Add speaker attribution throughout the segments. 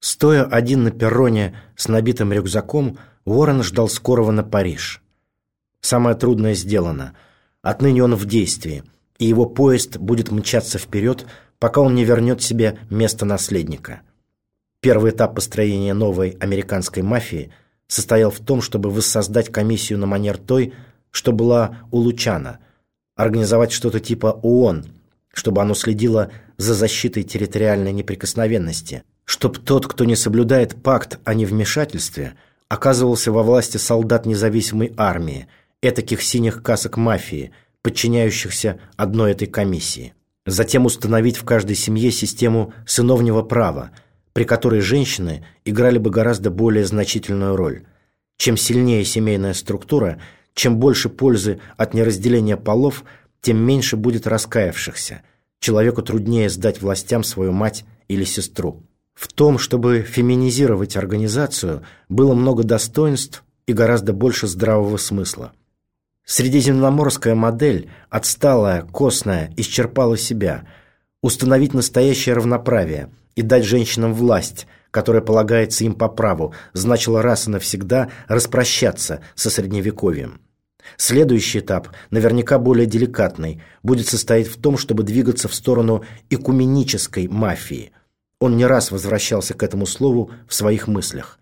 Speaker 1: Стоя один на перроне с набитым рюкзаком, Уоррен ждал скорого на Париж. Самое трудное сделано. Отныне он в действии, и его поезд будет мчаться вперед, пока он не вернет себе место наследника. Первый этап построения новой американской мафии состоял в том, чтобы воссоздать комиссию на манер той, что была у Лучана, организовать что-то типа ООН, чтобы оно следило за защитой территориальной неприкосновенности, чтобы тот, кто не соблюдает пакт о невмешательстве, оказывался во власти солдат независимой армии, этаких синих касок мафии, подчиняющихся одной этой комиссии. Затем установить в каждой семье систему сыновнего права, при которой женщины играли бы гораздо более значительную роль. Чем сильнее семейная структура, чем больше пользы от неразделения полов, тем меньше будет раскаявшихся. Человеку труднее сдать властям свою мать или сестру. В том, чтобы феминизировать организацию, было много достоинств и гораздо больше здравого смысла. Средиземноморская модель, отсталая, костная, исчерпала себя. Установить настоящее равноправие и дать женщинам власть, которая полагается им по праву, значило раз и навсегда распрощаться со Средневековьем. Следующий этап, наверняка более деликатный, будет состоять в том, чтобы двигаться в сторону экуменической мафии. Он не раз возвращался к этому слову в своих мыслях.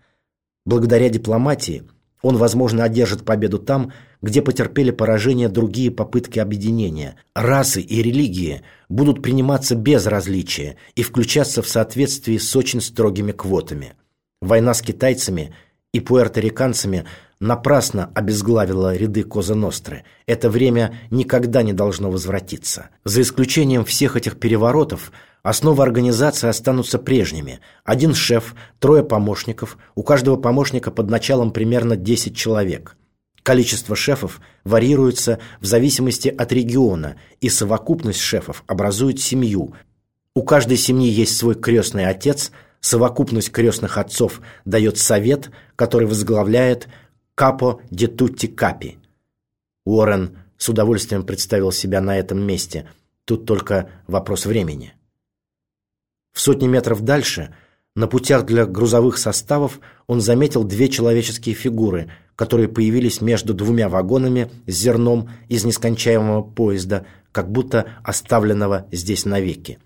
Speaker 1: Благодаря дипломатии – он, возможно, одержит победу там, где потерпели поражение другие попытки объединения. Расы и религии будут приниматься без различия и включаться в соответствии с очень строгими квотами. Война с китайцами и пуэрториканцами напрасно обезглавила ряды Коза Ностры. Это время никогда не должно возвратиться. За исключением всех этих переворотов – Основы организации останутся прежними. Один шеф, трое помощников, у каждого помощника под началом примерно 10 человек. Количество шефов варьируется в зависимости от региона, и совокупность шефов образует семью. У каждой семьи есть свой крестный отец, совокупность крестных отцов дает совет, который возглавляет Капо де Тутти Капи. Уоррен с удовольствием представил себя на этом месте. Тут только вопрос времени. В сотни метров дальше, на путях для грузовых составов, он заметил две человеческие фигуры, которые появились между двумя вагонами с зерном из нескончаемого поезда, как будто оставленного здесь навеки.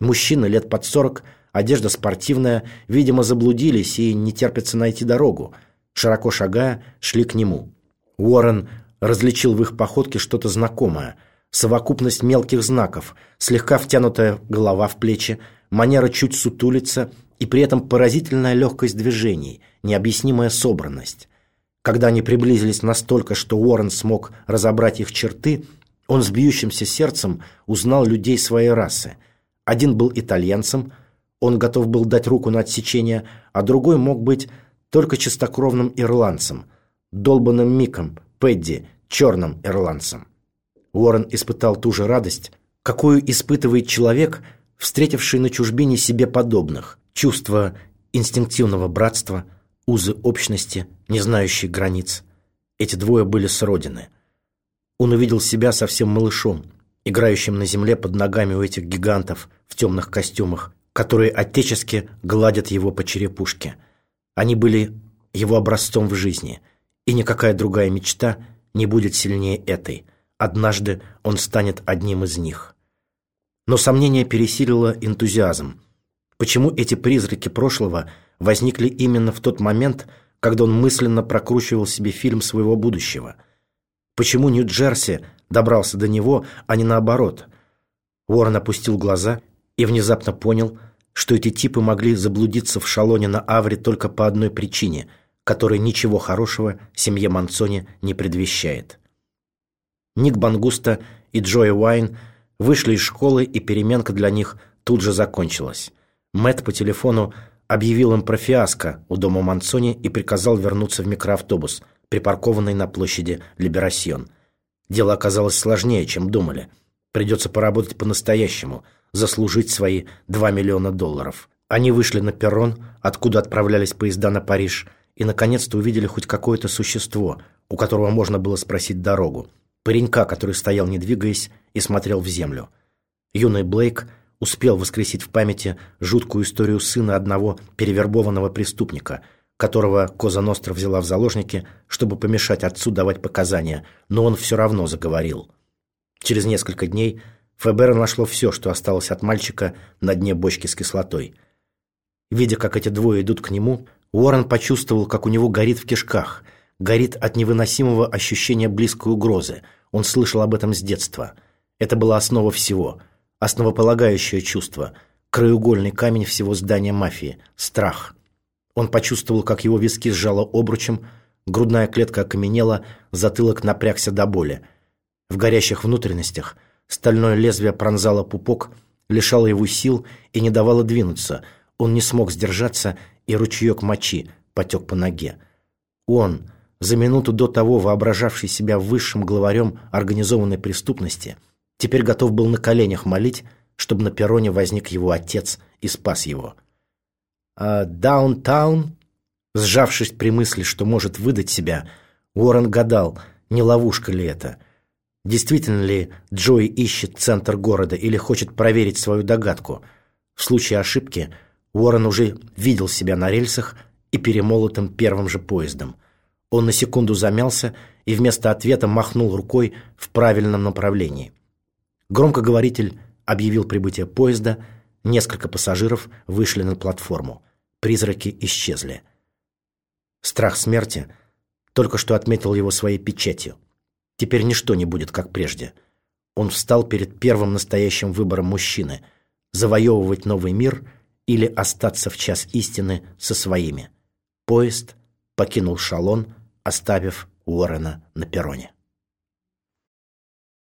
Speaker 1: Мужчины лет под сорок, одежда спортивная, видимо, заблудились и не терпятся найти дорогу. Широко шагая, шли к нему. Уоррен различил в их походке что-то знакомое. Совокупность мелких знаков, слегка втянутая голова в плечи, манера чуть сутулиться и при этом поразительная легкость движений, необъяснимая собранность. Когда они приблизились настолько, что Уоррен смог разобрать их черты, он с бьющимся сердцем узнал людей своей расы. Один был итальянцем, он готов был дать руку на отсечение, а другой мог быть только чистокровным ирландцем, долбанным Миком, Пэдди, черным ирландцем. Уоррен испытал ту же радость, какую испытывает человек – встретивший на чужбине себе подобных, чувство инстинктивного братства, узы общности, не знающие границ. Эти двое были с родины. Он увидел себя совсем малышом, играющим на земле под ногами у этих гигантов в темных костюмах, которые отечески гладят его по черепушке. Они были его образцом в жизни, и никакая другая мечта не будет сильнее этой. Однажды он станет одним из них. Но сомнение пересилило энтузиазм. Почему эти призраки прошлого возникли именно в тот момент, когда он мысленно прокручивал себе фильм своего будущего? Почему Нью-Джерси добрался до него, а не наоборот? Уоррен опустил глаза и внезапно понял, что эти типы могли заблудиться в шалоне на Авре только по одной причине, которая ничего хорошего семье Манцони не предвещает. Ник Бангуста и Джои Уайн – Вышли из школы, и переменка для них тут же закончилась. Мэт по телефону объявил им про фиаско у дома Мансони и приказал вернуться в микроавтобус, припаркованный на площади Либерасьон. Дело оказалось сложнее, чем думали. Придется поработать по-настоящему, заслужить свои 2 миллиона долларов. Они вышли на перрон, откуда отправлялись поезда на Париж, и наконец-то увидели хоть какое-то существо, у которого можно было спросить дорогу паренька, который стоял не двигаясь и смотрел в землю. Юный Блейк успел воскресить в памяти жуткую историю сына одного перевербованного преступника, которого Коза Ностра взяла в заложники, чтобы помешать отцу давать показания, но он все равно заговорил. Через несколько дней ФБР нашло все, что осталось от мальчика на дне бочки с кислотой. Видя, как эти двое идут к нему, Уоррен почувствовал, как у него горит в кишках, горит от невыносимого ощущения близкой угрозы. Он слышал об этом с детства. Это была основа всего – основополагающее чувство, краеугольный камень всего здания мафии – страх. Он почувствовал, как его виски сжало обручем, грудная клетка окаменела, затылок напрягся до боли. В горящих внутренностях стальное лезвие пронзало пупок, лишало его сил и не давало двинуться. Он не смог сдержаться, и ручеек мочи потек по ноге. Он, за минуту до того воображавший себя высшим главарем организованной преступности – теперь готов был на коленях молить, чтобы на перроне возник его отец и спас его. А даунтаун, сжавшись при мысли, что может выдать себя, Уоррен гадал, не ловушка ли это. Действительно ли Джои ищет центр города или хочет проверить свою догадку? В случае ошибки Уоррен уже видел себя на рельсах и перемолотым первым же поездом. Он на секунду замялся и вместо ответа махнул рукой в правильном направлении. Громкоговоритель объявил прибытие поезда, несколько пассажиров вышли на платформу. Призраки исчезли. Страх смерти только что отметил его своей печатью. Теперь ничто не будет, как прежде. Он встал перед первым настоящим выбором мужчины – завоевывать новый мир или остаться в час истины со своими. Поезд покинул шалон, оставив Уоррена на перроне.